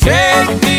Take me